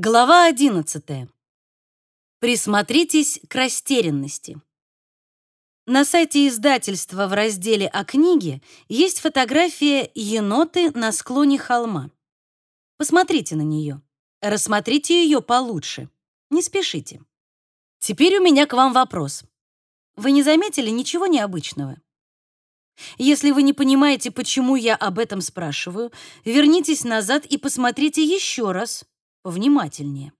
Глава 11. Присмотритесь к растерянности. На сайте издательства в разделе «О книге» есть фотография еноты на склоне холма. Посмотрите на нее. Рассмотрите ее получше. Не спешите. Теперь у меня к вам вопрос. Вы не заметили ничего необычного? Если вы не понимаете, почему я об этом спрашиваю, вернитесь назад и посмотрите еще раз, повнимательнее.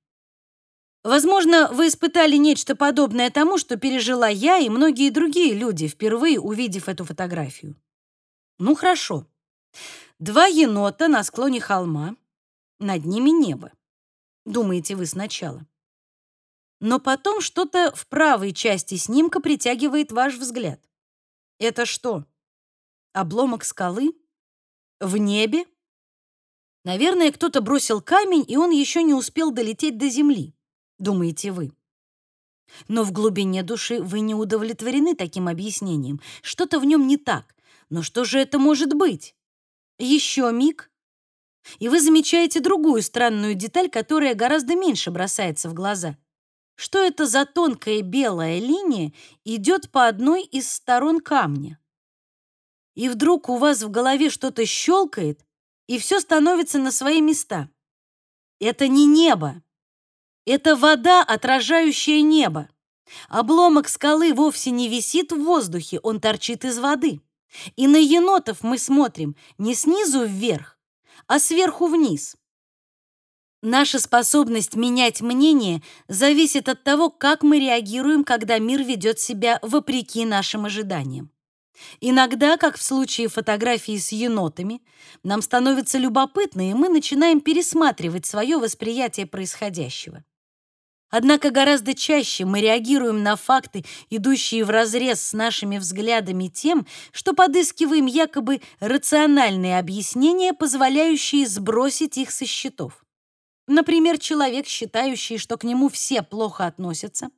Возможно, вы испытали нечто подобное тому, что пережила я и многие другие люди, впервые увидев эту фотографию. Ну хорошо. Два енота на склоне холма, над ними небо. Думаете вы сначала. Но потом что-то в правой части снимка притягивает ваш взгляд. Это что? Обломок скалы? В небе? Наверное, кто-то бросил камень, и он еще не успел долететь до земли, думаете вы. Но в глубине души вы не удовлетворены таким объяснением. Что-то в нем не так. Но что же это может быть? Еще миг, и вы замечаете другую странную деталь, которая гораздо меньше бросается в глаза. Что это за тонкая белая линия идет по одной из сторон камня? И вдруг у вас в голове что-то щелкает, и все становится на свои места. Это не небо. Это вода, отражающая небо. Обломок скалы вовсе не висит в воздухе, он торчит из воды. И на енотов мы смотрим не снизу вверх, а сверху вниз. Наша способность менять мнение зависит от того, как мы реагируем, когда мир ведет себя вопреки нашим ожиданиям. Иногда, как в случае фотографии с енотами, нам становится любопытно, и мы начинаем пересматривать свое восприятие происходящего. Однако гораздо чаще мы реагируем на факты, идущие вразрез с нашими взглядами тем, что подыскиваем якобы рациональные объяснения, позволяющие сбросить их со счетов. Например, человек, считающий, что к нему все плохо относятся,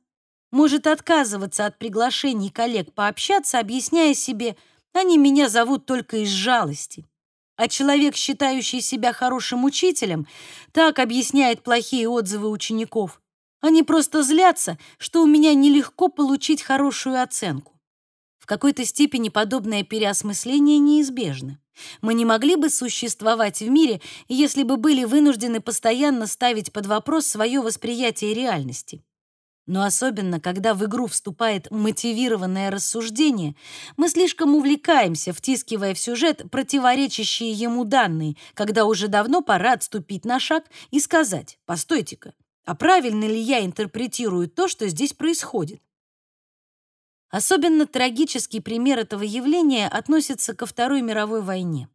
может отказываться от приглашений коллег пообщаться, объясняя себе, они меня зовут только из жалости. А человек, считающий себя хорошим учителем, так объясняет плохие отзывы учеников. Они просто злятся, что у меня нелегко получить хорошую оценку. В какой-то степени подобное переосмысление неизбежно. Мы не могли бы существовать в мире, если бы были вынуждены постоянно ставить под вопрос свое восприятие реальности. Но особенно, когда в игру вступает мотивированное рассуждение, мы слишком увлекаемся, втискивая в сюжет противоречащие ему данные, когда уже давно пора отступить на шаг и сказать «Постойте-ка, а правильно ли я интерпретирую то, что здесь происходит?» Особенно трагический пример этого явления относится ко Второй мировой войне.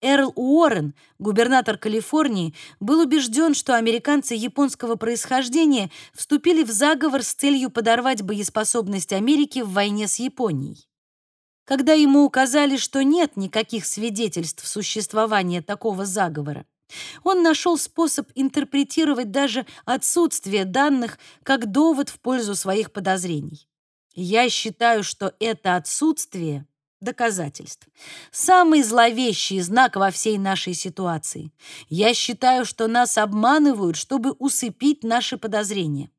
Эрл Уоррен, губернатор Калифорнии, был убежден, что американцы японского происхождения вступили в заговор с целью подорвать боеспособность Америки в войне с Японией. Когда ему указали, что нет никаких свидетельств существования такого заговора, он нашел способ интерпретировать даже отсутствие данных как довод в пользу своих подозрений. Я считаю, что это отсутствие доказательств. Самый зловещий знак во всей нашей ситуации. Я считаю, что нас обманывают, чтобы усыпить наши подозрения.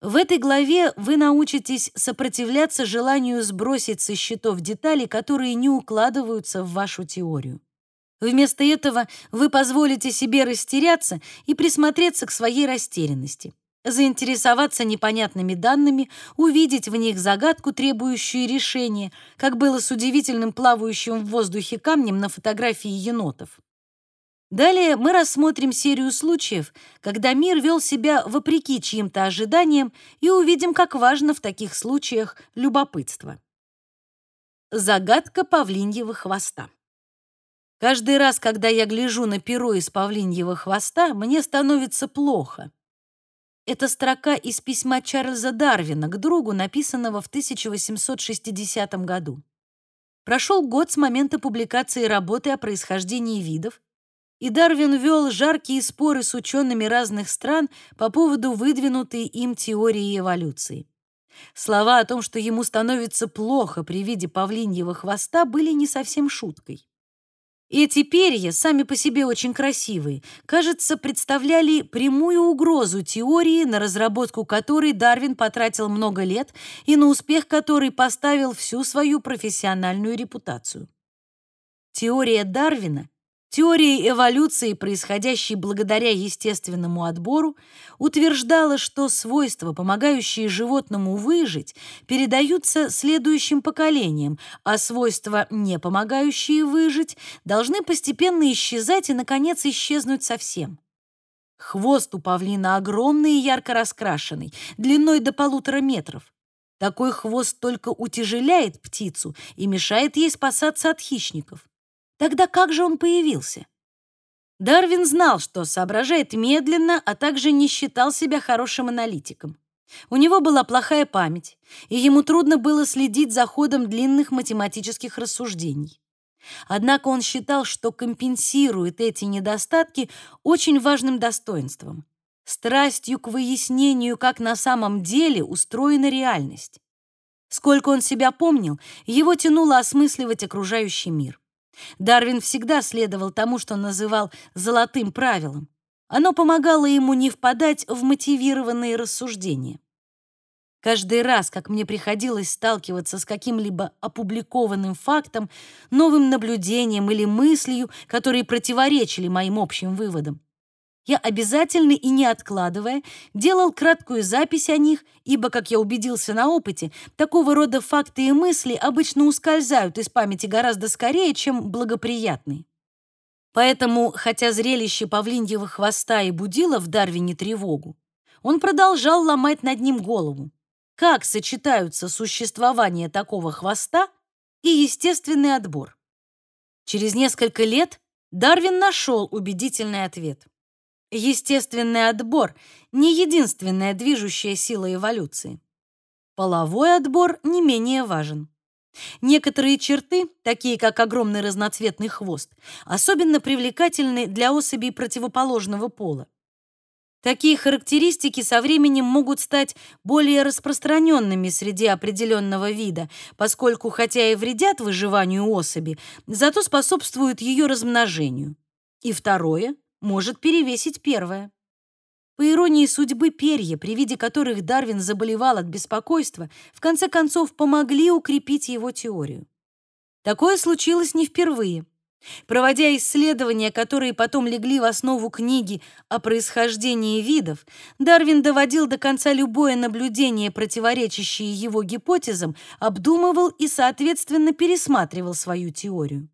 В этой главе вы научитесь сопротивляться желанию сбросить со счетов детали, которые не укладываются в вашу теорию. Вместо этого вы позволите себе растеряться и присмотреться к своей растерянности заинтересоваться непонятными данными, увидеть в них загадку, требующую решения, как было с удивительным плавающим в воздухе камнем на фотографии енотов. Далее мы рассмотрим серию случаев, когда мир вел себя вопреки чьим-то ожиданиям, и увидим, как важно в таких случаях любопытство. Загадка павлиньего хвоста. Каждый раз, когда я гляжу на перо из павлиньего хвоста, мне становится плохо. Это строка из письма Чарльза Дарвина к другу, написанного в 1860 году. Прошел год с момента публикации работы о происхождении видов, и Дарвин вел жаркие споры с учеными разных стран по поводу выдвинутой им теории эволюции. Слова о том, что ему становится плохо при виде павлиньего хвоста, были не совсем шуткой. Эти перья, сами по себе очень красивые, кажется, представляли прямую угрозу теории, на разработку которой Дарвин потратил много лет и на успех которой поставил всю свою профессиональную репутацию. Теория Дарвина Теория эволюции, происходящей благодаря естественному отбору, утверждала, что свойства, помогающие животному выжить, передаются следующим поколениям, а свойства, не помогающие выжить, должны постепенно исчезать и, наконец, исчезнуть совсем. Хвост у павлина огромный и ярко раскрашенный, длиной до полутора метров. Такой хвост только утяжеляет птицу и мешает ей спасаться от хищников. Тогда как же он появился? Дарвин знал, что соображает медленно, а также не считал себя хорошим аналитиком. У него была плохая память, и ему трудно было следить за ходом длинных математических рассуждений. Однако он считал, что компенсирует эти недостатки очень важным достоинством — страстью к выяснению, как на самом деле устроена реальность. Сколько он себя помнил, его тянуло осмысливать окружающий мир. Дарвин всегда следовал тому, что называл «золотым правилом». Оно помогало ему не впадать в мотивированные рассуждения. Каждый раз, как мне приходилось сталкиваться с каким-либо опубликованным фактом, новым наблюдением или мыслью, которые противоречили моим общим выводам, я обязательно и не откладывая делал краткую запись о них, ибо, как я убедился на опыте, такого рода факты и мысли обычно ускользают из памяти гораздо скорее, чем благоприятные. Поэтому, хотя зрелище павлиньего хвоста и будило в Дарвине тревогу, он продолжал ломать над ним голову. Как сочетаются существование такого хвоста и естественный отбор? Через несколько лет Дарвин нашел убедительный ответ. Естественный отбор — не единственная движущая сила эволюции. Половой отбор не менее важен. Некоторые черты, такие как огромный разноцветный хвост, особенно привлекательны для особей противоположного пола. Такие характеристики со временем могут стать более распространенными среди определенного вида, поскольку хотя и вредят выживанию особи, зато способствуют ее размножению. И второе может перевесить первое. По иронии судьбы, перья, при виде которых Дарвин заболевал от беспокойства, в конце концов помогли укрепить его теорию. Такое случилось не впервые. Проводя исследования, которые потом легли в основу книги о происхождении видов, Дарвин доводил до конца любое наблюдение, противоречащее его гипотезам, обдумывал и, соответственно, пересматривал свою теорию.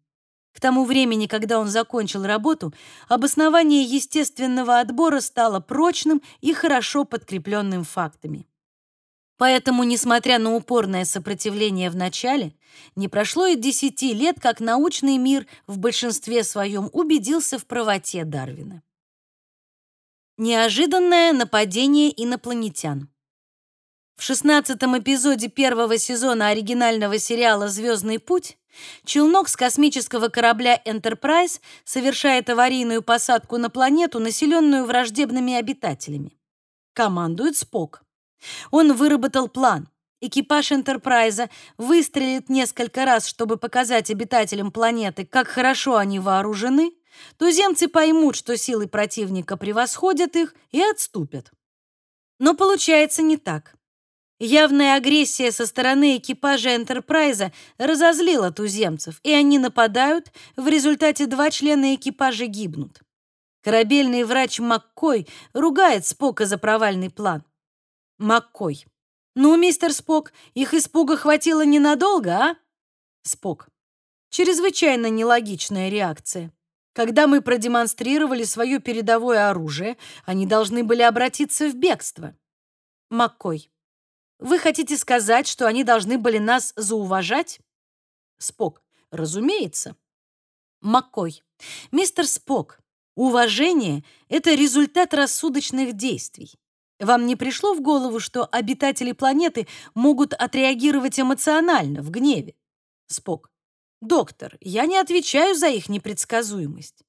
К тому времени, когда он закончил работу, обоснование естественного отбора стало прочным и хорошо подкрепленным фактами. Поэтому, несмотря на упорное сопротивление в начале, не прошло и десяти лет, как научный мир в большинстве своем убедился в правоте Дарвина. Неожиданное нападение инопланетян. В шестнадцатом эпизоде первого сезона оригинального сериала «Звездный путь» челнок с космического корабля Enterprise совершает аварийную посадку на планету, населенную враждебными обитателями. Командует Спок. Он выработал план. Экипаж Энтерпрайза выстрелит несколько раз, чтобы показать обитателям планеты, как хорошо они вооружены. Туземцы поймут, что силы противника превосходят их, и отступят. Но получается не так. Явная агрессия со стороны экипажа Энтерпрайза разозлила туземцев, и они нападают, в результате два члена экипажа гибнут. Корабельный врач Маккой ругает Спока за провальный план. Маккой. «Ну, мистер Спок, их испуга хватило ненадолго, а?» Спок. Чрезвычайно нелогичная реакция. Когда мы продемонстрировали свое передовое оружие, они должны были обратиться в бегство. Маккой. Вы хотите сказать, что они должны были нас зауважать? Спок. Разумеется. Маккой. Мистер Спок, уважение — это результат рассудочных действий. Вам не пришло в голову, что обитатели планеты могут отреагировать эмоционально, в гневе? Спок. Доктор, я не отвечаю за их непредсказуемость.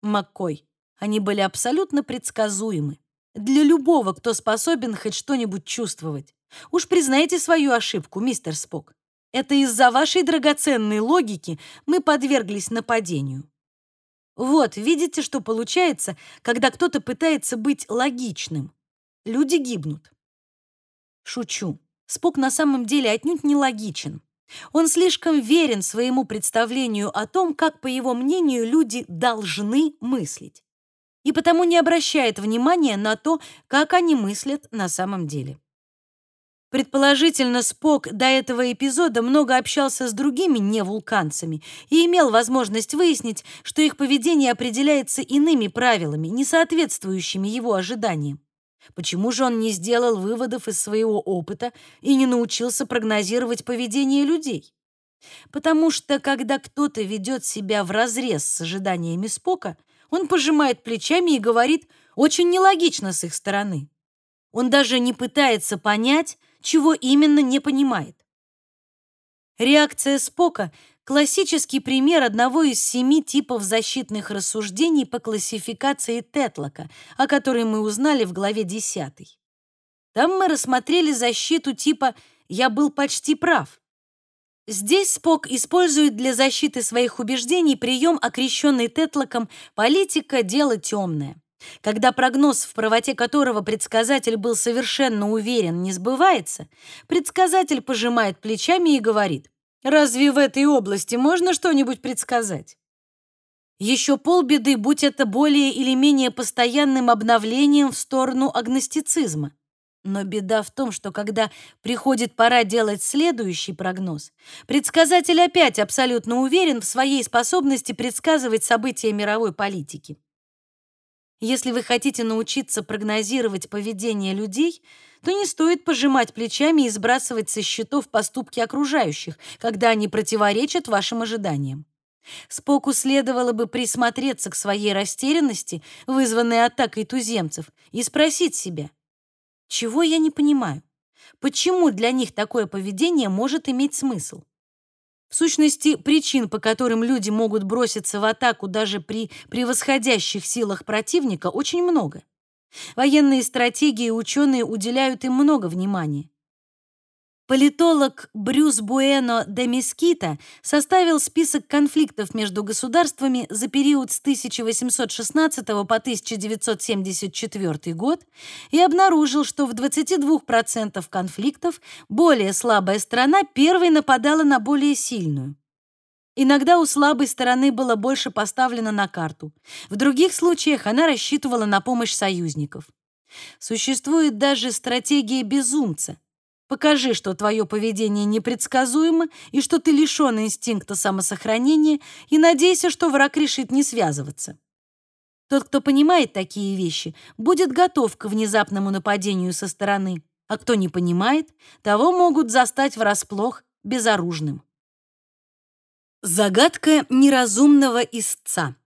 Маккой. Они были абсолютно предсказуемы. Для любого, кто способен хоть что-нибудь чувствовать. Уж признайте свою ошибку, мистер Спок. Это из-за вашей драгоценной логики мы подверглись нападению. Вот, видите, что получается, когда кто-то пытается быть логичным. Люди гибнут. Шучу. Спок на самом деле отнюдь не логичен. Он слишком верен своему представлению о том, как, по его мнению, люди должны мыслить, и потому не обращает внимания на то, как они мыслят на самом деле. Предположительно, Спок до этого эпизода много общался с другими невулканцами и имел возможность выяснить, что их поведение определяется иными правилами, не соответствующими его ожиданиям. Почему же он не сделал выводов из своего опыта и не научился прогнозировать поведение людей? Потому что, когда кто-то ведет себя вразрез с ожиданиями Спока, он пожимает плечами и говорит очень нелогично с их стороны. Он даже не пытается понять, чего именно не понимает. Реакция Спока Классический пример одного из семи типов защитных рассуждений по классификации Тетлока, о которой мы узнали в главе 10. Там мы рассмотрели защиту типа «я был почти прав». Здесь Спок использует для защиты своих убеждений прием, окрещенный Тетлоком «политика – дело темное». Когда прогноз, в правоте которого предсказатель был совершенно уверен, не сбывается, предсказатель пожимает плечами и говорит – Разве в этой области можно что-нибудь предсказать? Еще полбеды, будь это более или менее постоянным обновлением в сторону агностицизма. Но беда в том, что когда приходит пора делать следующий прогноз, предсказатель опять абсолютно уверен в своей способности предсказывать события мировой политики. Если вы хотите научиться прогнозировать поведение людей, то не стоит пожимать плечами и сбрасывать со счетов поступки окружающих, когда они противоречат вашим ожиданиям. Споку следовало бы присмотреться к своей растерянности, вызванной атакой туземцев, и спросить себя, чего я не понимаю? Почему для них такое поведение может иметь смысл? В сущности, причин, по которым люди могут броситься в атаку даже при превосходящих силах противника, очень много. Военные стратегии и ученые уделяют им много внимания. Политолог Брюс Буэно де Мескита составил список конфликтов между государствами за период с 1816 по 1974 год и обнаружил, что в 22% конфликтов более слабая страна первой нападала на более сильную. Иногда у слабой стороны было больше поставлено на карту. В других случаях она рассчитывала на помощь союзников. Существует даже стратегия безумца – Покажи, что твое поведение непредсказуемо и что ты лишен инстинкта самосохранения, и надейся, что враг решит не связываться. Тот, кто понимает такие вещи, будет готов к внезапному нападению со стороны, а кто не понимает, того могут застать врасплох безоружным. Загадка неразумного истца.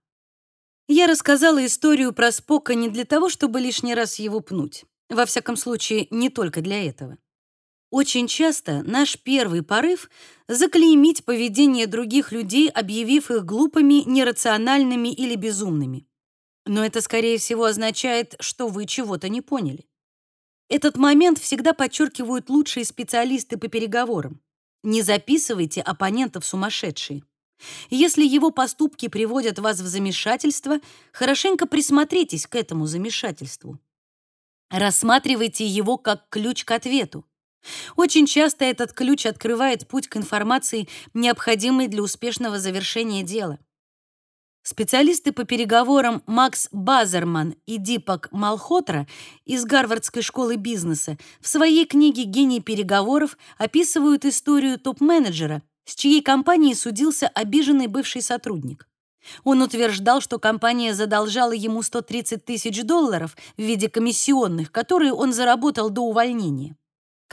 Я рассказала историю про Спока не для того, чтобы лишний раз его пнуть. Во всяком случае, не только для этого. Очень часто наш первый порыв — заклеймить поведение других людей, объявив их глупыми, нерациональными или безумными. Но это, скорее всего, означает, что вы чего-то не поняли. Этот момент всегда подчеркивают лучшие специалисты по переговорам. Не записывайте оппонентов сумасшедшие. Если его поступки приводят вас в замешательство, хорошенько присмотритесь к этому замешательству. Рассматривайте его как ключ к ответу. Очень часто этот ключ открывает путь к информации, необходимой для успешного завершения дела. Специалисты по переговорам Макс Базерман и Дипак Малхотра из Гарвардской школы бизнеса в своей книге «Гений переговоров» описывают историю топ-менеджера, с чьей компанией судился обиженный бывший сотрудник. Он утверждал, что компания задолжала ему 130 тысяч долларов в виде комиссионных, которые он заработал до увольнения.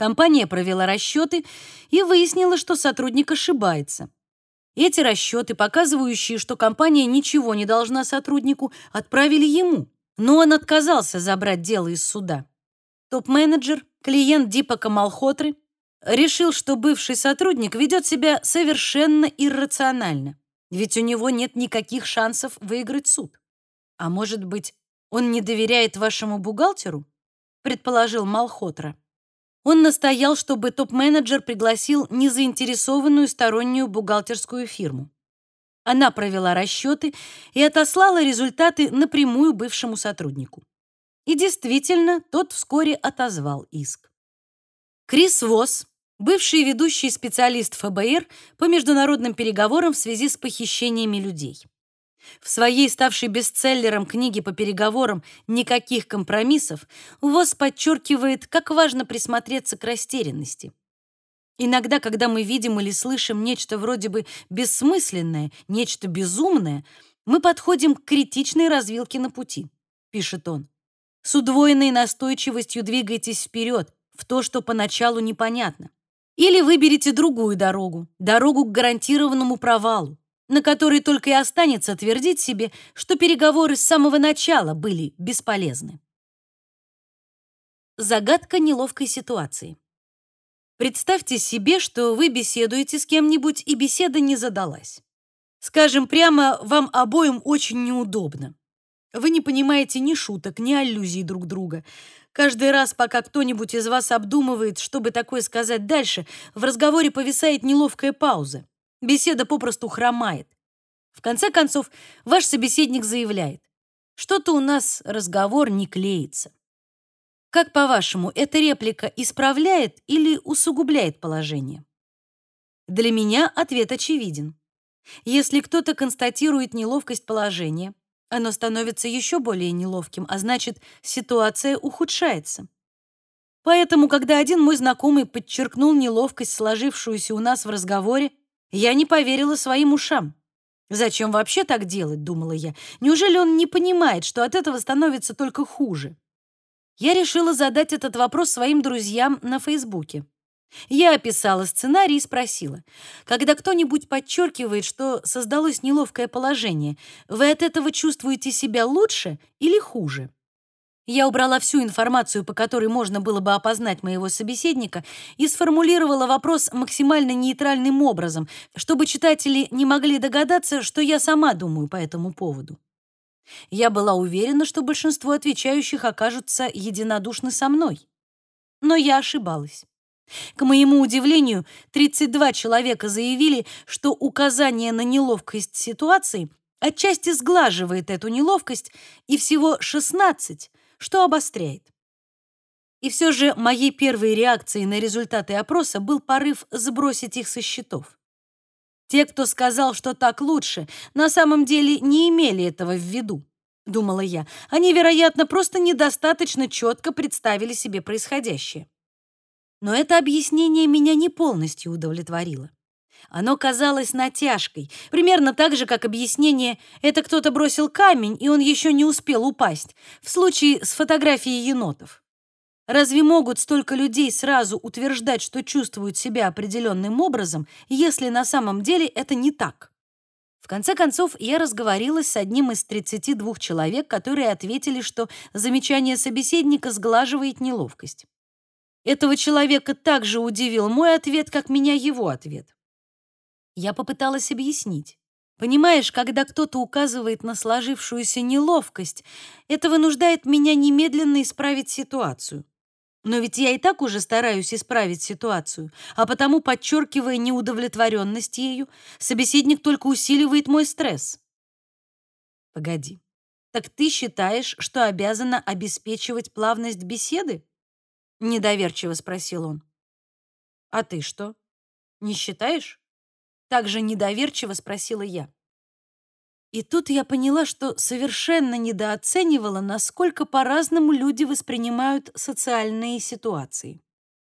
Компания провела расчеты и выяснила, что сотрудник ошибается. Эти расчеты, показывающие, что компания ничего не должна сотруднику, отправили ему, но он отказался забрать дело из суда. Топ-менеджер, клиент Дипака Малхотры, решил, что бывший сотрудник ведет себя совершенно иррационально, ведь у него нет никаких шансов выиграть суд. А может быть, он не доверяет вашему бухгалтеру? предположил Малхотра. Он настоял, чтобы топ-менеджер пригласил незаинтересованную стороннюю бухгалтерскую фирму. Она провела расчеты и отослала результаты напрямую бывшему сотруднику. И действительно, тот вскоре отозвал иск. Крис Восс, бывший ведущий специалист ФБР по международным переговорам в связи с похищениями людей. В своей ставшей бестселлером книге по переговорам «Никаких компромиссов» ВОЗ подчеркивает, как важно присмотреться к растерянности. Иногда, когда мы видим или слышим нечто вроде бы бессмысленное, нечто безумное, мы подходим к критичной развилке на пути, пишет он. С удвоенной настойчивостью двигайтесь вперед, в то, что поначалу непонятно. Или выберите другую дорогу, дорогу к гарантированному провалу, на которой только и останется твердить себе, что переговоры с самого начала были бесполезны. Загадка неловкой ситуации. Представьте себе, что вы беседуете с кем-нибудь, и беседа не задалась. Скажем прямо, вам обоим очень неудобно. Вы не понимаете ни шуток, ни аллюзий друг друга. Каждый раз, пока кто-нибудь из вас обдумывает, чтобы такое сказать дальше, в разговоре повисает неловкая пауза. Беседа попросту хромает. В конце концов, ваш собеседник заявляет: "Что-то у нас разговор не клеится". Как по-вашему, эта реплика исправляет или усугубляет положение? Для меня ответ очевиден. Если кто-то констатирует неловкость положения, оно становится еще более неловким, а значит, ситуация ухудшается. Поэтому, когда один мой знакомый подчеркнул неловкость, сложившуюся у нас в разговоре, я не поверила своим ушам. Зачем вообще так делать, думала я. Неужели он не понимает, что от этого становится только хуже? Я решила задать этот вопрос своим друзьям на Фейсбуке. Я описала сценарий и спросила: "Когда кто-нибудь подчеркивает, что создалось неловкое положение, вы от этого чувствуете себя лучше или хуже?" Я убрала всю информацию, по которой можно было бы опознать моего собеседника, и сформулировала вопрос максимально нейтральным образом, чтобы читатели не могли догадаться, что я сама думаю по этому поводу. Я была уверена, что большинство отвечающих окажутся единодушны со мной. Но я ошибалась. К моему удивлению, 32 человека заявили, что указание на неловкость ситуации отчасти сглаживает эту неловкость, и всего 16, что обостряет. И все же моей первой реакцией на результаты опроса был порыв сбросить их со счетов. Те, кто сказал, что так лучше, на самом деле не имели этого в виду, думала я. Они, вероятно, просто недостаточно четко представили себе происходящее. Но это объяснение меня не полностью удовлетворило. Оно казалось натяжкой, примерно так же, как объяснение «это кто-то бросил камень, и он еще не успел упасть» в случае с фотографией енотов. Разве могут столько людей сразу утверждать, что чувствуют себя определенным образом, если на самом деле это не так? В конце концов, я разговорилась с одним из 32 человек, которые ответили, что замечание собеседника сглаживает неловкость. Этого человека также удивил мой ответ, как меня его ответ. Я попыталась объяснить. Понимаешь, когда кто-то указывает на сложившуюся неловкость, это вынуждает меня немедленно исправить ситуацию. Но ведь я и так уже стараюсь исправить ситуацию, а потому, подчеркивая неудовлетворенность ею, собеседник только усиливает мой стресс. Погоди. Так ты считаешь, что обязана обеспечивать плавность беседы? недоверчиво спросил он. А ты что? Не считаешь? Также недоверчиво спросила я. И тут я поняла, что совершенно недооценивала, насколько по-разному люди воспринимают социальные ситуации.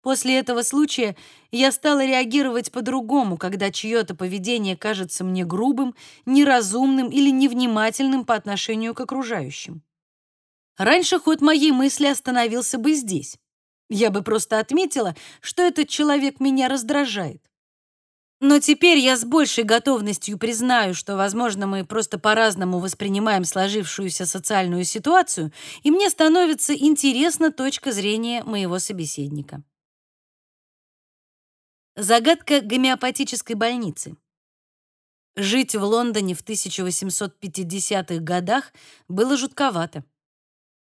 После этого случая я стала реагировать по-другому, когда чье-то поведение кажется мне грубым, неразумным или невнимательным по отношению к окружающим. Раньше ход моей мысли остановился бы здесь. Я бы просто отметила, что этот человек меня раздражает. Но теперь я с большей готовностью признаю, что, возможно, мы просто по-разному воспринимаем сложившуюся социальную ситуацию, и мне становится интересна точка зрения моего собеседника. Загадка гомеопатической больницы. Жить в Лондоне в 1850-х годах было жутковато.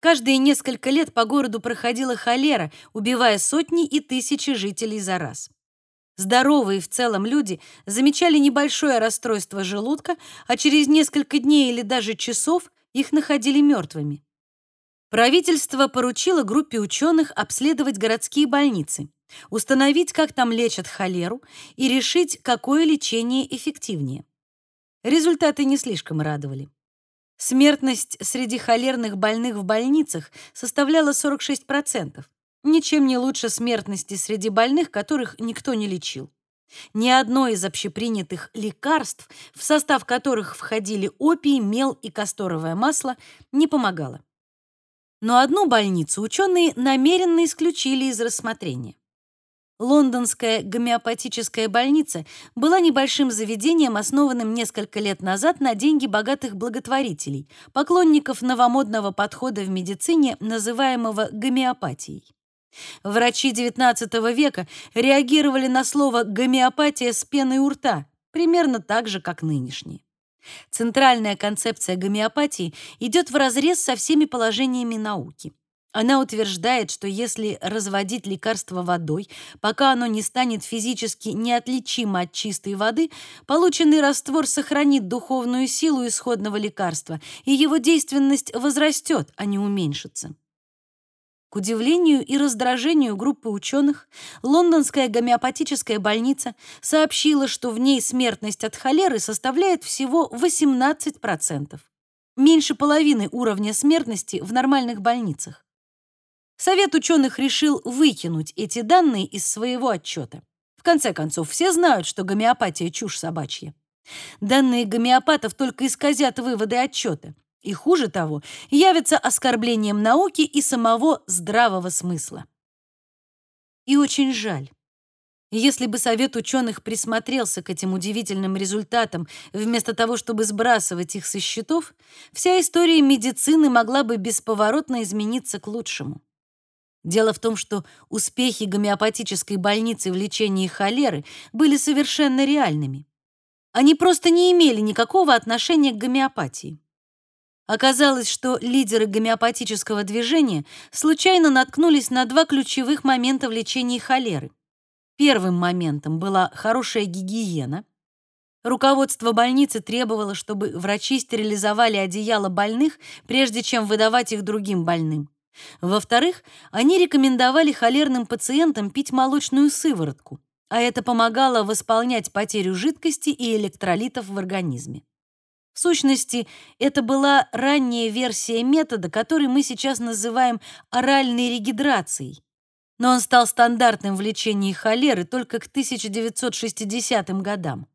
Каждые несколько лет по городу проходила холера, убивая сотни и тысячи жителей за раз. Здоровые в целом люди замечали небольшое расстройство желудка, а через несколько дней или даже часов их находили мертвыми. Правительство поручило группе ученых обследовать городские больницы, установить, как там лечат холеру, и решить, какое лечение эффективнее. Результаты не слишком радовали. Смертность среди холерных больных в больницах составляла 46%, ничем не лучше смертности среди больных, которых никто не лечил. Ни одно из общепринятых лекарств, в состав которых входили опий, мел и касторовое масло, не помогало. Но одну больницу ученые намеренно исключили из рассмотрения. Лондонская гомеопатическая больница была небольшим заведением, основанным несколько лет назад на деньги богатых благотворителей, поклонников новомодного подхода в медицине, называемого гомеопатией. Врачи XIX века реагировали на слово «гомеопатия» с пеной у рта, примерно так же, как нынешние. Центральная концепция гомеопатии идет вразрез со всеми положениями науки. Она утверждает, что если разводить лекарство водой, пока оно не станет физически неотличимо от чистой воды, полученный раствор сохранит духовную силу исходного лекарства, и его действенность возрастет, а не уменьшится. К удивлению и раздражению группы ученых, лондонская гомеопатическая больница сообщила, что в ней смертность от холеры составляет всего 18%, меньше половины уровня смертности в нормальных больницах. Совет ученых решил выкинуть эти данные из своего отчета. В конце концов, все знают, что гомеопатия чушь собачья. Данные гомеопатов только исказят выводы отчета и, хуже того, явится оскорблением науки и самого здравого смысла. И очень жаль. Если бы Совет ученых присмотрелся к этим удивительным результатам, вместо того, чтобы сбрасывать их со счетов, вся история медицины могла бы бесповоротно измениться к лучшему. Дело в том, что успехи гомеопатической больницы в лечении холеры были совершенно реальными. Они просто не имели никакого отношения к гомеопатии. Оказалось, что лидеры гомеопатического движения случайно наткнулись на два ключевых момента в лечении холеры. Первым моментом была хорошая гигиена. Руководство больницы требовало, чтобы врачи стерилизовали одеяла больных, прежде чем выдавать их другим больным. Во-вторых, они рекомендовали холерным пациентам пить молочную сыворотку, а это помогало восполнять потерю жидкости и электролитов в организме. В сущности, это была ранняя версия метода, который мы сейчас называем оральной регидрацией. Но он стал стандартным в лечении холеры только к 1960 годам.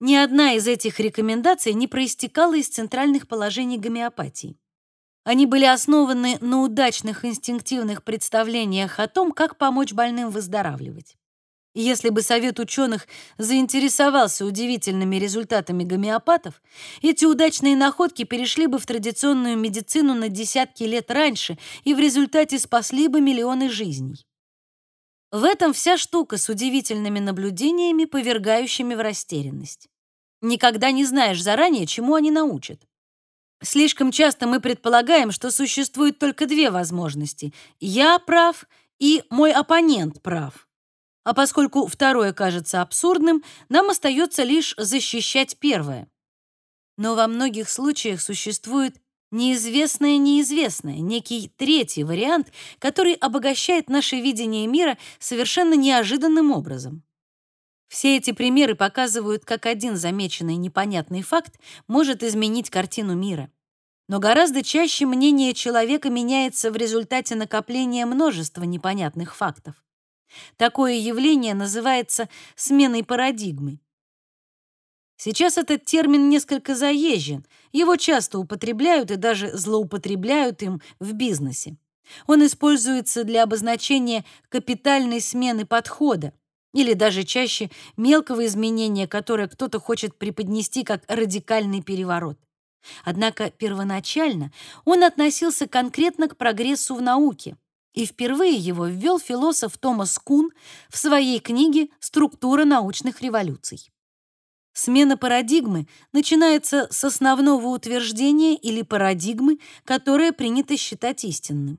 Ни одна из этих рекомендаций не проистекала из центральных положений гомеопатии. Они были основаны на удачных инстинктивных представлениях о том, как помочь больным выздоравливать. Если бы совет ученых заинтересовался удивительными результатами гомеопатов, эти удачные находки перешли бы в традиционную медицину на десятки лет раньше и в результате спасли бы миллионы жизней. В этом вся штука с удивительными наблюдениями, повергающими в растерянность. Никогда не знаешь заранее, чему они научат. Слишком часто мы предполагаем, что существует только две возможности: я прав и мой оппонент прав. А поскольку второе кажется абсурдным, нам остается лишь защищать первое. Но во многих случаях существует неизвестное неизвестное, некий третий вариант, который обогащает наше видение мира совершенно неожиданным образом. Все эти примеры показывают, как один замеченный непонятный факт может изменить картину мира. Но гораздо чаще мнение человека меняется в результате накопления множества непонятных фактов. Такое явление называется сменой парадигмы. Сейчас этот термин несколько заезжен, его часто употребляют и даже злоупотребляют им в бизнесе. Он используется для обозначения капитальной смены подхода или даже чаще мелкого изменения, которое кто-то хочет преподнести как радикальный переворот. Однако первоначально он относился конкретно к прогрессу в науке, и впервые его ввел философ Томас Кун в своей книге «Структура научных революций». Смена парадигмы начинается с основного утверждения или парадигмы, которое принято считать истинным.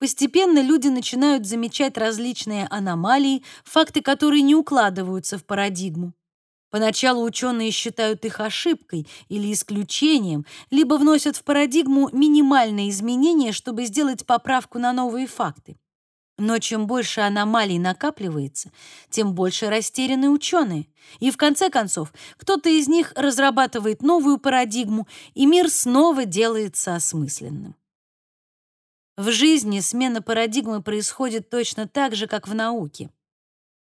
Постепенно люди начинают замечать различные аномалии, факты, которые не укладываются в парадигму. Поначалу ученые считают их ошибкой или исключением, либо вносят в парадигму минимальные изменения, чтобы сделать поправку на новые факты. Но чем больше аномалий накапливается, тем больше растеряны ученые. И в конце концов, кто-то из них разрабатывает новую парадигму, и мир снова делается осмысленным. В жизни смена парадигмы происходит точно так же, как в науке.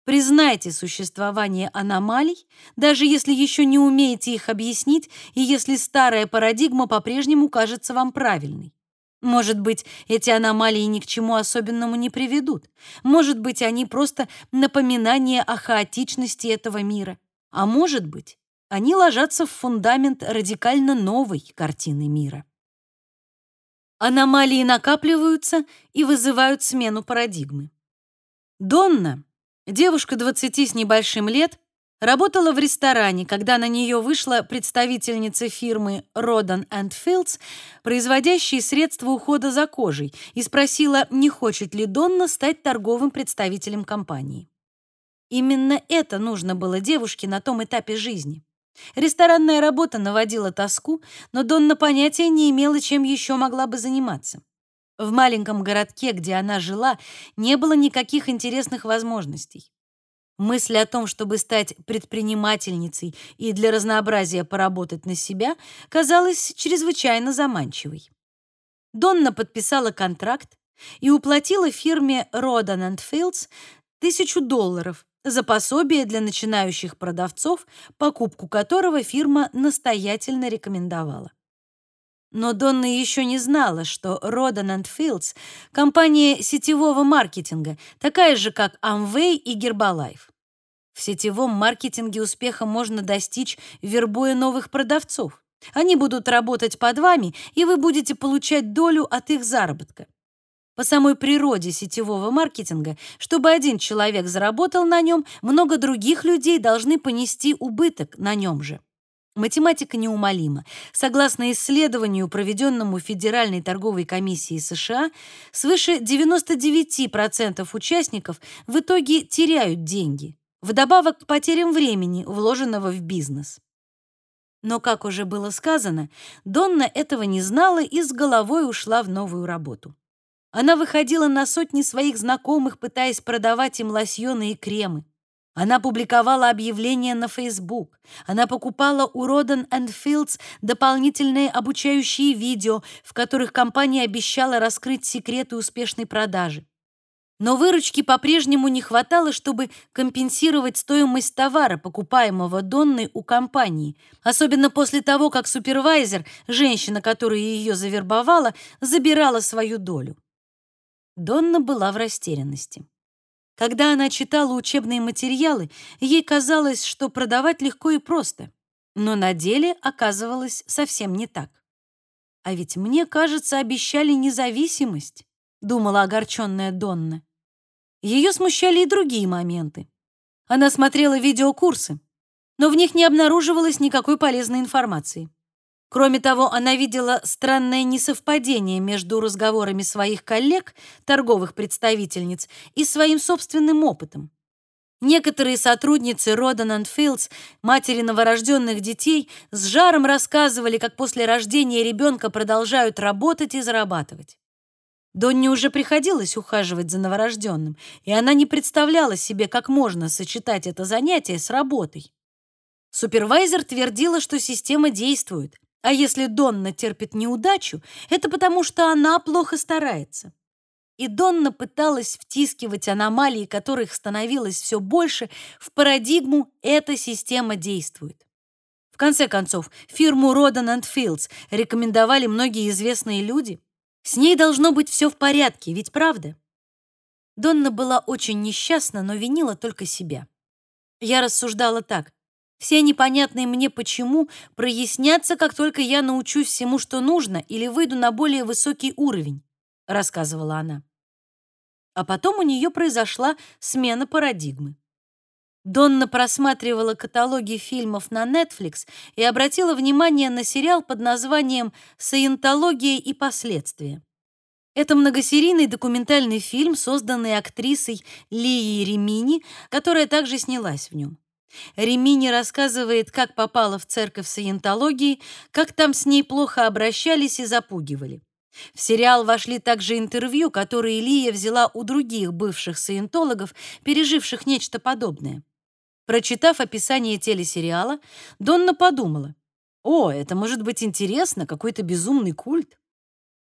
Признайте существование аномалий, даже если еще не умеете их объяснить и если старая парадигма по-прежнему кажется вам правильной. Может быть, эти аномалии ни к чему особенному не приведут. Может быть, они просто напоминание о хаотичности этого мира. А может быть, они ложатся в фундамент радикально новой картины мира. Аномалии накапливаются и вызывают смену парадигмы. Донна, девушка 20 с небольшим лет, Работала в ресторане, когда на нее вышла представительница фирмы Rodan Fields, производящей средства ухода за кожей, и спросила, не хочет ли Донна стать торговым представителем компании. Именно это нужно было девушке на том этапе жизни. Ресторанная работа наводила тоску, но Донна понятия не имела, чем еще могла бы заниматься. В маленьком городке, где она жила, не было никаких интересных возможностей. Мысль о том, чтобы стать предпринимательницей и для разнообразия поработать на себя, казалась чрезвычайно заманчивой. Донна подписала контракт и уплатила фирме Rodan Fields тысячу долларов за пособие для начинающих продавцов, покупку которого фирма настоятельно рекомендовала. Но Донна еще не знала, что Rodan Fields — компания сетевого маркетинга, такая же, как Amway и Herbalife. В сетевом маркетинге успеха можно достичь, вербуя новых продавцов. Они будут работать под вами, и вы будете получать долю от их заработка. По самой природе сетевого маркетинга, чтобы один человек заработал на нем, много других людей должны понести убыток на нем же. Математика неумолима. Согласно исследованию, проведенному Федеральной торговой комиссией США, свыше 99% участников в итоге теряют деньги, вдобавок к потерям времени, вложенного в бизнес. Но, как уже было сказано, Донна этого не знала и с головой ушла в новую работу. Она выходила на сотни своих знакомых, пытаясь продавать им лосьоны и кремы. Она публиковала объявления на Facebook. Она покупала у Rodan Fields дополнительные обучающие видео, в которых компания обещала раскрыть секреты успешной продажи. Но выручки по-прежнему не хватало, чтобы компенсировать стоимость товара, покупаемого Донной у компании, особенно после того, как супервайзер, женщина, которая ее завербовала, забирала свою долю. Донна была в растерянности. Когда она читала учебные материалы, ей казалось, что продавать легко и просто. Но на деле оказывалось совсем не так. А ведь мне, кажется, обещали независимость, думала огорченная Донна. Ее смущали и другие моменты. Она смотрела видеокурсы, но в них не обнаруживалось никакой полезной информации. Кроме того, она видела странное несовпадение между разговорами своих коллег, торговых представительниц, и своим собственным опытом. Некоторые сотрудницы Rodan Fields, матери новорожденных детей, с жаром рассказывали, как после рождения ребенка продолжают работать и зарабатывать. Донне уже приходилось ухаживать за новорожденным, и она не представляла себе, как можно сочетать это занятие с работой. Супервайзер твердила, что система действует, а если Донна терпит неудачу, это потому, что она плохо старается. И Донна пыталась втискивать аномалии, которых становилось все больше, в парадигму «эта система действует». В конце концов, фирму Rodan Fields рекомендовали многие известные люди. С ней должно быть все в порядке, ведь правда? Донна была очень несчастна, но винила только себя. Я рассуждала так. Все непонятные мне почему прояснятся, как только я научусь всему, что нужно, или выйду на более высокий уровень, рассказывала она. А потом у нее произошла смена парадигмы. Донна просматривала каталоги фильмов на Netflix и обратила внимание на сериал под названием «Саентология и последствия». Это многосерийный документальный фильм, созданный актрисой Лией Ремини, которая также снялась в нем. Ремини рассказывает, как попала в церковь саентологии, как там с ней плохо обращались и запугивали. В сериал вошли также интервью, которые Лия взяла у других бывших саентологов, переживших нечто подобное. Прочитав описание телесериала, Донна подумала, «О, это может быть интересно, какой-то безумный культ».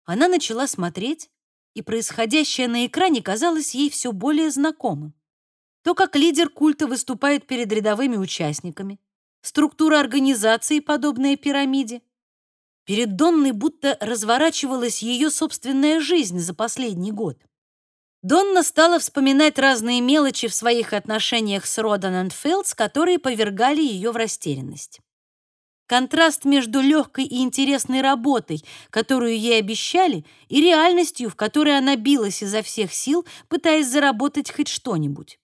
Она начала смотреть, и происходящее на экране казалось ей все более знакомым. То, как лидер культа выступает перед рядовыми участниками, структура организации, подобная пирамиде. Перед Донной будто разворачивалась ее собственная жизнь за последний год. Донна стала вспоминать разные мелочи в своих отношениях с Родан Филдс, которые повергали ее в растерянность. Контраст между легкой и интересной работой, которую ей обещали, и реальностью, в которой она билась изо всех сил, пытаясь заработать хоть что-нибудь.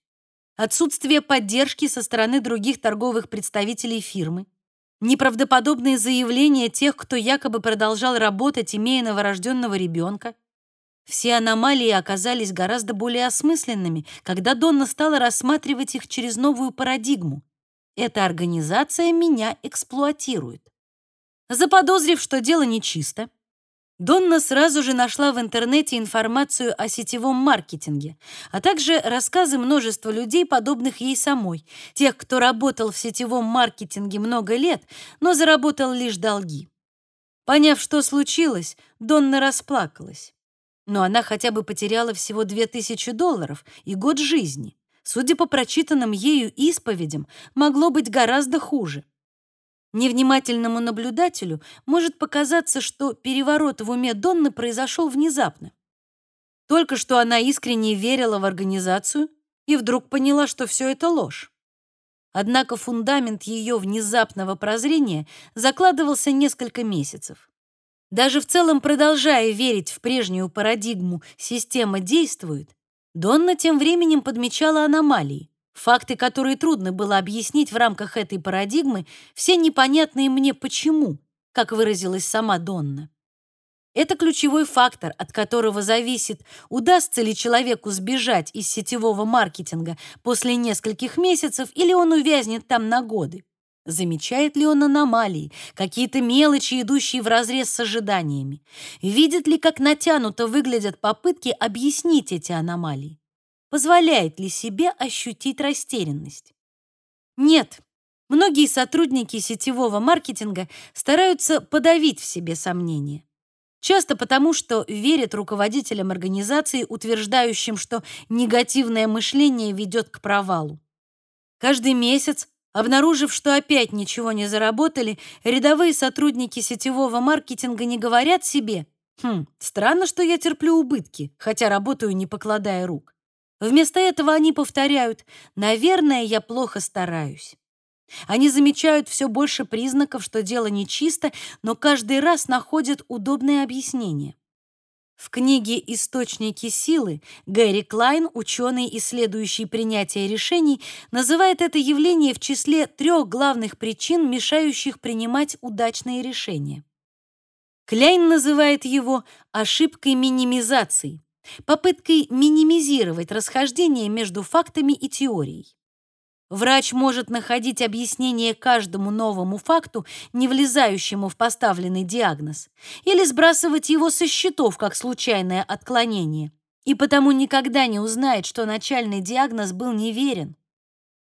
Отсутствие поддержки со стороны других торговых представителей фирмы, неправдоподобные заявления тех, кто якобы продолжал работать, имея новорожденного ребенка. Все аномалии оказались гораздо более осмысленными, когда Донна стала рассматривать их через новую парадигму, эта организация меня эксплуатирует. Заподозрив, что дело нечисто, Донна сразу же нашла в интернете информацию о сетевом маркетинге, а также рассказы множества людей, подобных ей самой, тех, кто работал в сетевом маркетинге много лет, но заработал лишь долги. Поняв, что случилось, Донна расплакалась. Но она хотя бы потеряла всего 2000 долларов и год жизни судя по прочитанным ею исповедям, могло быть гораздо хуже. Невнимательному наблюдателю может показаться, что переворот в уме Донны произошел внезапно. Только что она искренне верила в организацию и вдруг поняла, что все это ложь. Однако фундамент ее внезапного прозрения закладывался несколько месяцев. Даже в целом продолжая верить в прежнюю парадигму «система действует», Донна тем временем подмечала аномалии, факты, которые трудно было объяснить в рамках этой парадигмы, все непонятные мне почему, как выразилась сама Донна. Это ключевой фактор, от которого зависит, удастся ли человеку сбежать из сетевого маркетинга после нескольких месяцев или он увязнет там на годы. Замечает ли он аномалии, какие-то мелочи, идущие вразрез с ожиданиями? Видит ли, как натянуто выглядят попытки объяснить эти аномалии? Позволяет ли себе ощутить растерянность? Нет. Многие сотрудники сетевого маркетинга стараются подавить в себе сомнения. Часто потому, что верят руководителям организации, утверждающим, что негативное мышление ведет к провалу. Каждый месяц Обнаружив, что опять ничего не заработали, рядовые сотрудники сетевого маркетинга не говорят себе «Хм, странно, что я терплю убытки, хотя работаю, не покладая рук». Вместо этого они повторяют «Наверное, я плохо стараюсь». Они замечают все больше признаков, что дело нечисто, но каждый раз находят удобное объяснение. В книге «Источники силы» Гэри Клайн, ученый, исследующий принятие решений, называет это явление в числе трех главных причин, мешающих принимать удачные решения. Кляйн называет его ошибкой минимизации, попыткой минимизировать расхождение между фактами и теорией. Врач может находить объяснение каждому новому факту, не влезающему в поставленный диагноз, или сбрасывать его со счетов как случайное отклонение, и потому никогда не узнает, что начальный диагноз был неверен.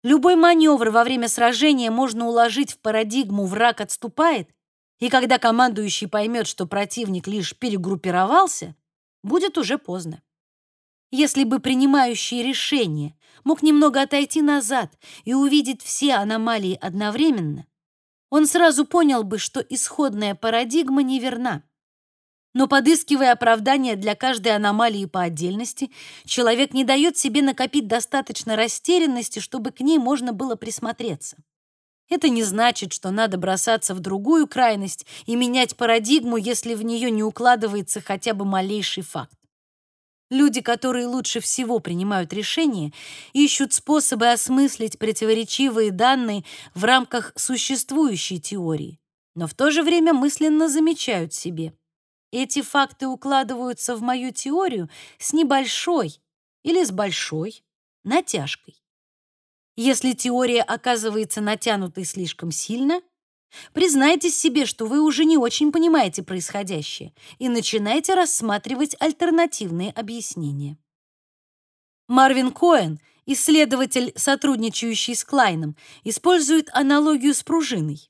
Любой маневр во время сражения можно уложить в парадигму «враг отступает», и когда командующий поймет, что противник лишь перегруппировался, будет уже поздно. Если бы принимающий решение мог немного отойти назад и увидеть все аномалии одновременно, он сразу понял бы, что исходная парадигма неверна. Но подыскивая оправдание для каждой аномалии по отдельности, человек не дает себе накопить достаточно растерянности, чтобы к ней можно было присмотреться. Это не значит, что надо бросаться в другую крайность и менять парадигму, если в нее не укладывается хотя бы малейший факт. Люди, которые лучше всего принимают решения, ищут способы осмыслить противоречивые данные в рамках существующей теории, но в то же время мысленно замечают себе. Эти факты укладываются в мою теорию с небольшой или с большой натяжкой. Если теория оказывается натянутой слишком сильно, признайтесь себе, что вы уже не очень понимаете происходящее и начинайте рассматривать альтернативные объяснения. Марвин Коэн, исследователь, сотрудничающий с Клайном, использует аналогию с пружиной.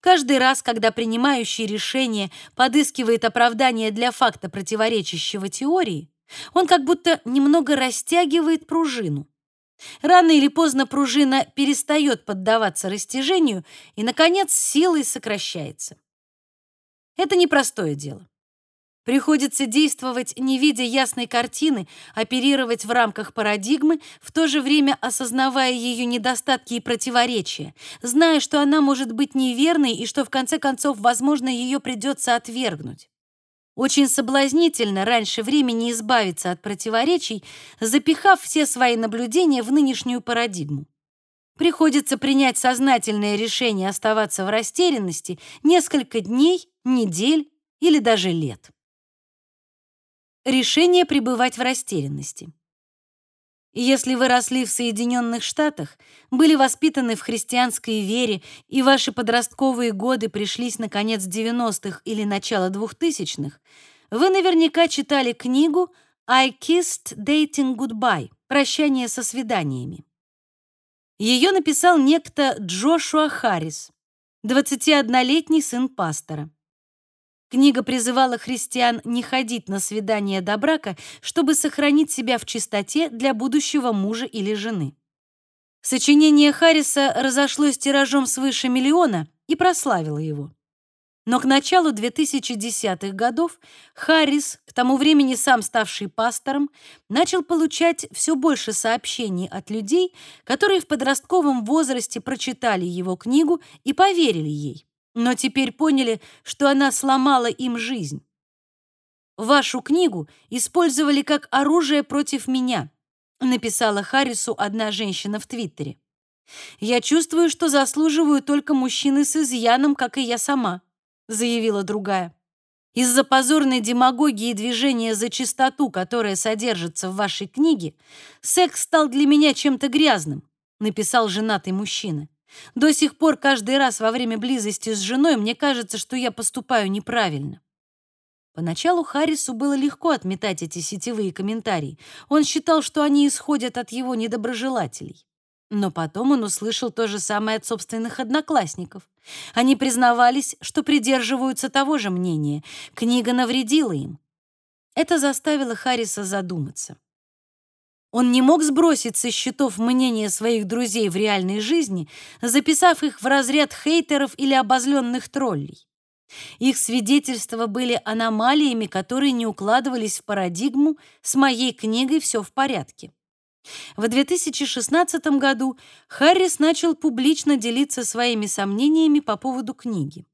Каждый раз, когда принимающий решение подыскивает оправдание для факта, противоречащего теории, он как будто немного растягивает пружину. Рано или поздно пружина перестает поддаваться растяжению и, наконец, силой сокращается. Это непростое дело. Приходится действовать, не видя ясной картины, оперировать в рамках парадигмы, в то же время осознавая ее недостатки и противоречия, зная, что она может быть неверной и что в конце концов, возможно, ее придется отвергнуть. Очень соблазнительно раньше времени избавиться от противоречий, запихав все свои наблюдения в нынешнюю парадигму. Приходится принять сознательное решение оставаться в растерянности несколько дней, недель или даже лет. Решение пребывать в растерянности. Если вы росли в Соединенных Штатах, были воспитаны в христианской вере и ваши подростковые годы пришлись на конец 90-х или начало 2000-х, вы наверняка читали книгу «I Kissed Dating Goodbye» «Прощание со свиданиями». Ее написал некто Джошуа Харрис, 21-летний сын пастора. Книга призывала христиан не ходить на свидания до брака, чтобы сохранить себя в чистоте для будущего мужа или жены. Сочинение Харриса разошлось тиражом свыше миллиона и прославило его. Но к началу 2010-х годов Харрис, к тому времени сам ставший пастором, начал получать все больше сообщений от людей, которые в подростковом возрасте прочитали его книгу и поверили ей но теперь поняли, что она сломала им жизнь. Вашу книгу использовали как оружие против меня, написала Харрису одна женщина в Твиттере. Я чувствую, что заслуживаю только мужчины с изъяном, как и я сама, заявила другая. Из-за позорной демагогии и движения за чистоту, которое содержится в вашей книге, секс стал для меня чем-то грязным, написал женатый мужчина. До сих пор каждый раз во время близости с женой мне кажется, что я поступаю неправильно. Поначалу Харрису было легко отметать эти сетевые комментарии. Он считал, что они исходят от его недоброжелателей. Но потом он услышал то же самое от собственных одноклассников. Они признавались, что придерживаются того же мнения. Книга навредила им. Это заставило Харриса задуматься. Он не мог сбросить со счетов мнения своих друзей в реальной жизни, записав их в разряд хейтеров или обозленных троллей. Их свидетельства были аномалиями, которые не укладывались в парадигму «с моей книгой все в порядке». В 2016 году Харрис начал публично делиться своими сомнениями по поводу книги.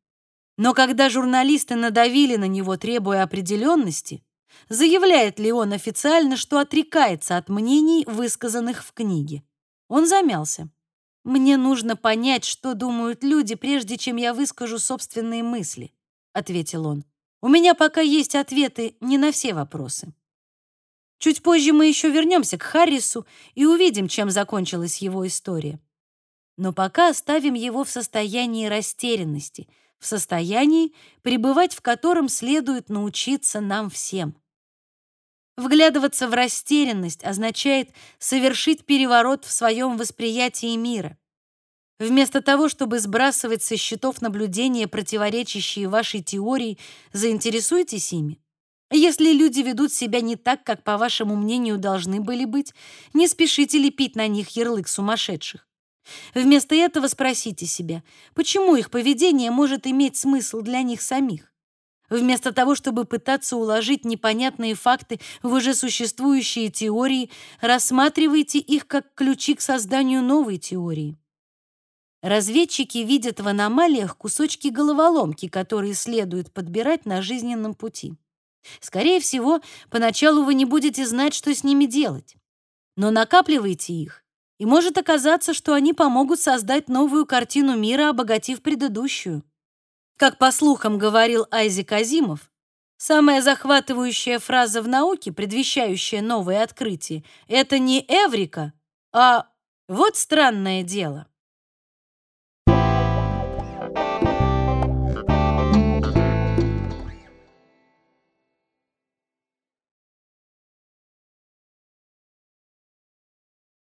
Но когда журналисты надавили на него, требуя определенности, заявляет ли он официально, что отрекается от мнений, высказанных в книге. Он замялся. «Мне нужно понять, что думают люди, прежде чем я выскажу собственные мысли», — ответил он. «У меня пока есть ответы не на все вопросы». Чуть позже мы еще вернемся к Харрису и увидим, чем закончилась его история. Но пока оставим его в состоянии растерянности, в состоянии, пребывать в котором следует научиться нам всем. Вглядываться в растерянность означает совершить переворот в своем восприятии мира. Вместо того, чтобы сбрасывать со счетов наблюдения, противоречащие вашей теории, заинтересуйтесь ими. Если люди ведут себя не так, как, по вашему мнению, должны были быть, не спешите лепить на них ярлык сумасшедших. Вместо этого спросите себя, почему их поведение может иметь смысл для них самих. Вместо того, чтобы пытаться уложить непонятные факты в уже существующие теории, рассматривайте их как ключи к созданию новой теории. Разведчики видят в аномалиях кусочки головоломки, которые следует подбирать на жизненном пути. Скорее всего, поначалу вы не будете знать, что с ними делать. Но накапливайте их, и может оказаться, что они помогут создать новую картину мира, обогатив предыдущую. Как по слухам говорил Айзек Азимов, Самая захватывающая фраза в науке, предвещающая новые открытия, это не «эврика», а «вот странное дело».